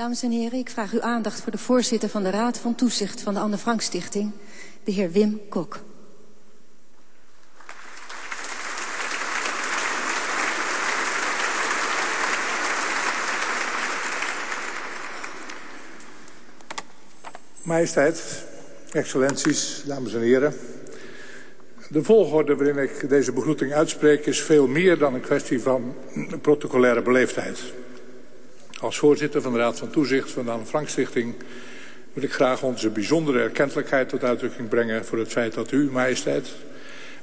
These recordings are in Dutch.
Dames en heren, ik vraag uw aandacht voor de voorzitter van de Raad van Toezicht van de Anne Frank Stichting, de heer Wim Kok. Majesteit, excellenties, dames en heren. De volgorde waarin ik deze begroeting uitspreek is veel meer dan een kwestie van protocolaire beleefdheid. Als voorzitter van de Raad van Toezicht van de Anne Frank Stichting wil ik graag onze bijzondere erkentelijkheid tot uitdrukking brengen voor het feit dat u, majesteit,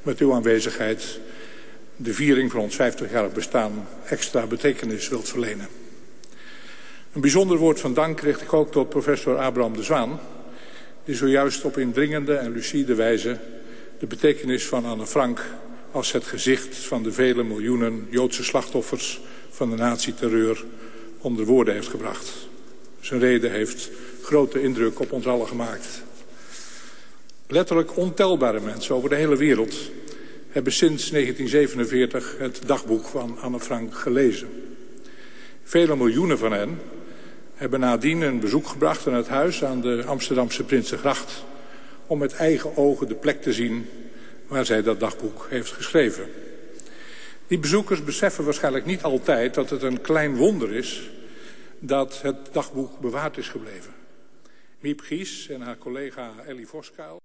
met uw aanwezigheid de viering van ons 50-jarig bestaan extra betekenis wilt verlenen. Een bijzonder woord van dank richt ik ook tot professor Abraham de Zwaan... die zojuist op indringende en lucide wijze de betekenis van Anne Frank... als het gezicht van de vele miljoenen Joodse slachtoffers van de nazi-terreur onder woorden heeft gebracht. Zijn reden heeft grote indruk op ons allen gemaakt. Letterlijk ontelbare mensen over de hele wereld hebben sinds 1947 het dagboek van Anne Frank gelezen. Vele miljoenen van hen hebben nadien een bezoek gebracht aan het huis aan de Amsterdamse Prinsengracht... om met eigen ogen de plek te zien waar zij dat dagboek heeft geschreven. Die bezoekers beseffen waarschijnlijk niet altijd dat het een klein wonder is... dat het dagboek bewaard is gebleven. Miep Gies en haar collega Ellie Voskuil...